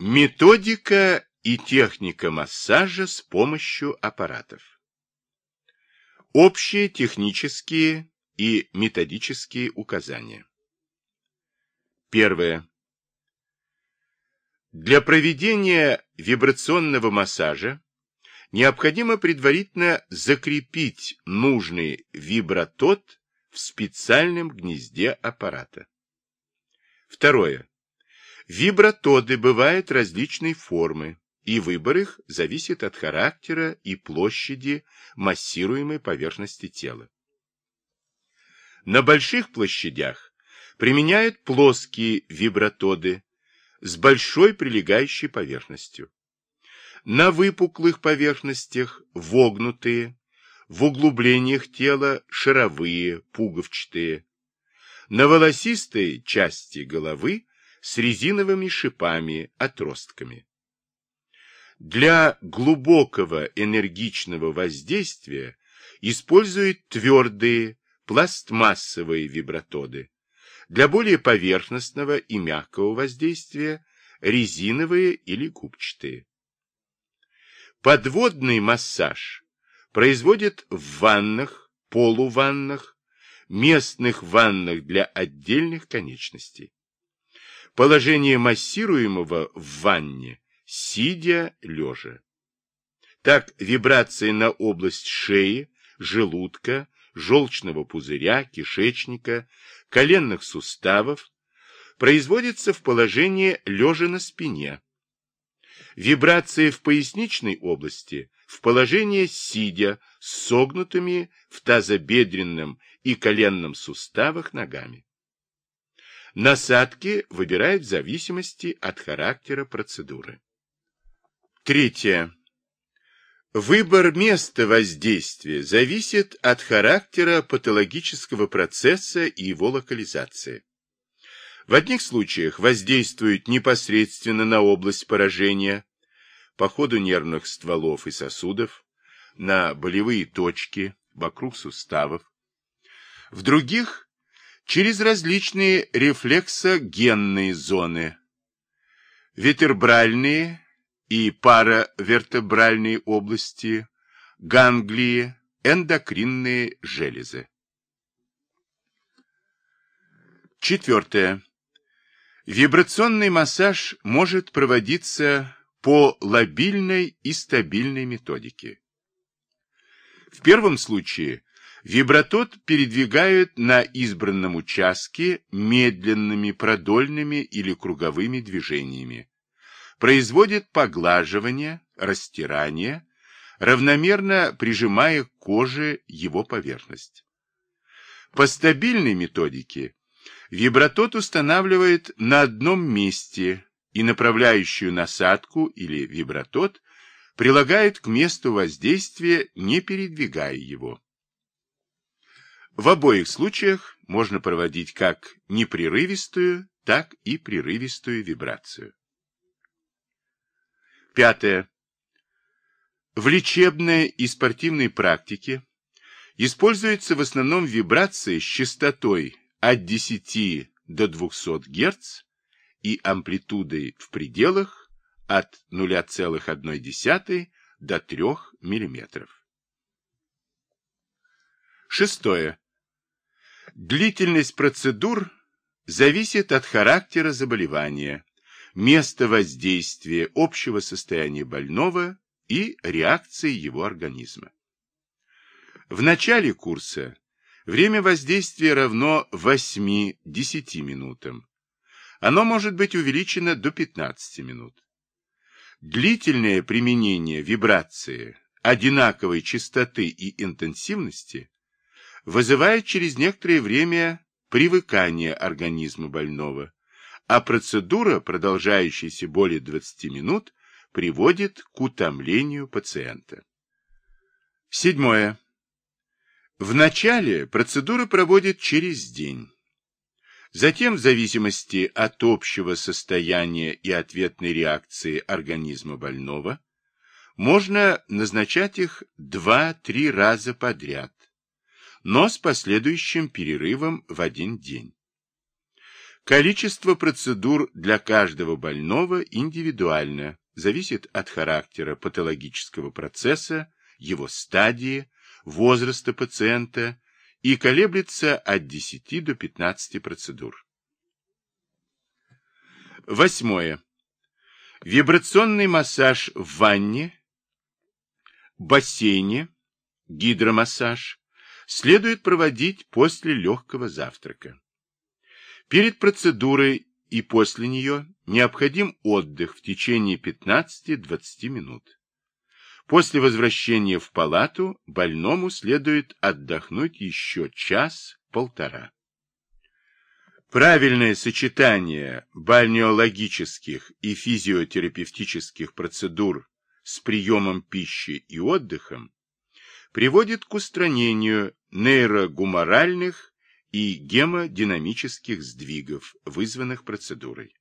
Методика и техника массажа с помощью аппаратов. Общие технические и методические указания. Первое. Для проведения вибрационного массажа необходимо предварительно закрепить нужный вибратот в специальном гнезде аппарата. Второе. Вибратоды бывают различной формы, и выбор их зависит от характера и площади массируемой поверхности тела. На больших площадях применяют плоские вибратоды с большой прилегающей поверхностью. На выпуклых поверхностях вогнутые, в углублениях тела шаровые, пуговчатые. На волосистой части головы с резиновыми шипами, отростками. Для глубокого энергичного воздействия используют твердые пластмассовые вибратоды. Для более поверхностного и мягкого воздействия резиновые или губчатые. Подводный массаж производят в ваннах, полуваннах, местных ваннах для отдельных конечностей. Положение массируемого в ванне, сидя, лежа. Так вибрации на область шеи, желудка, желчного пузыря, кишечника, коленных суставов производятся в положении лежа на спине. Вибрации в поясничной области в положении сидя с согнутыми в тазобедренном и коленном суставах ногами. Насадки выбирают в зависимости от характера процедуры. Третье. Выбор места воздействия зависит от характера патологического процесса и его локализации. В одних случаях воздействуют непосредственно на область поражения, по ходу нервных стволов и сосудов, на болевые точки вокруг суставов. В других через различные рефлексогенные зоны, вертебральные и паравертебральные области, ганглии, эндокринные железы. Четвертое. Вибрационный массаж может проводиться по лобильной и стабильной методике. В первом случае Вибратот передвигают на избранном участке медленными продольными или круговыми движениями. Производит поглаживание, растирание, равномерно прижимая к коже его поверхность. По стабильной методике вибратот устанавливает на одном месте и направляющую насадку или вибратот прилагает к месту воздействия, не передвигая его. В обоих случаях можно проводить как непрерывистую, так и прерывистую вибрацию. Пятое. В лечебной и спортивной практике используются в основном вибрации с частотой от 10 до 200 Гц и амплитудой в пределах от 0,1 до 3 мм. Шестое. Длительность процедур зависит от характера заболевания, места воздействия, общего состояния больного и реакции его организма. В начале курса время воздействия равно 8-10 минутам. Оно может быть увеличено до 15 минут. Длительное применение вибрации одинаковой частоты и интенсивности вызывает через некоторое время привыкание организма больного, а процедура, продолжающаяся более 20 минут, приводит к утомлению пациента. Седьмое. В начале процедура проводит через день. Затем, в зависимости от общего состояния и ответной реакции организма больного, можно назначать их 2-3 раза подряд, но с последующим перерывом в один день. Количество процедур для каждого больного индивидуально, зависит от характера патологического процесса, его стадии, возраста пациента и колеблется от 10 до 15 процедур. Восьмое. Вибрационный массаж в ванне, бассейне, гидромассаж следует проводить после легкого завтрака. Перед процедурой и после нее необходим отдых в течение 15-20 минут. После возвращения в палату больному следует отдохнуть еще час-полтора. Правильное сочетание бальнеологических и физиотерапевтических процедур с приемом пищи и отдыхом приводит к устранению нейрогуморальных и гемодинамических сдвигов, вызванных процедурой.